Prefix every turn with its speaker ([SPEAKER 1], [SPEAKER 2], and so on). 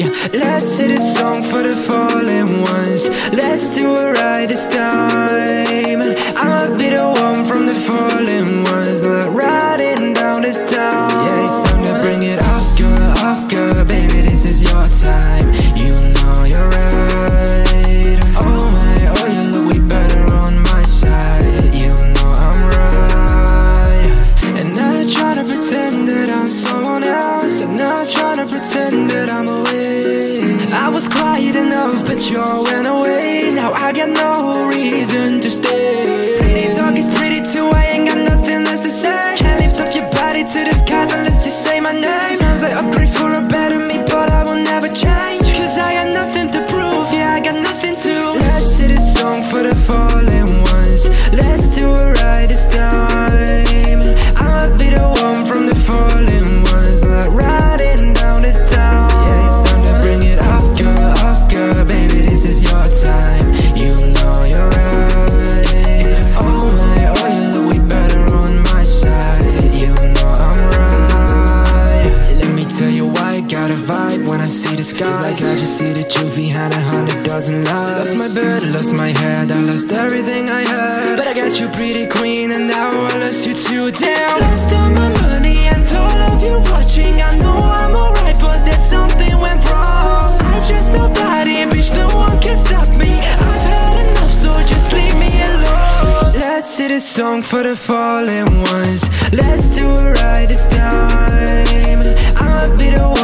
[SPEAKER 1] Yeah, let's hit a song for the fallen ones. Let's do it right you went away. Now I got no reason to stay. Pretty dog is pretty too. I ain't got nothing else to say. Can't lift up your body to the unless you say my name. Sometimes I pray for a better me, tell you why I got a vibe when I see the sky. Like I just see the truth behind a hundred dozen lies. Lost my bed, lost my head, I lost everything I had. But I got you, pretty queen, and now I lost you too. Damn, lost all my money and all of you watching. I know I'm alright, but there's something went wrong. I trust nobody, bitch, no one can stop me. I've had enough, so just leave me alone. Let's hit a song for the fallen ones. Let's do it right this time. I'ma be the one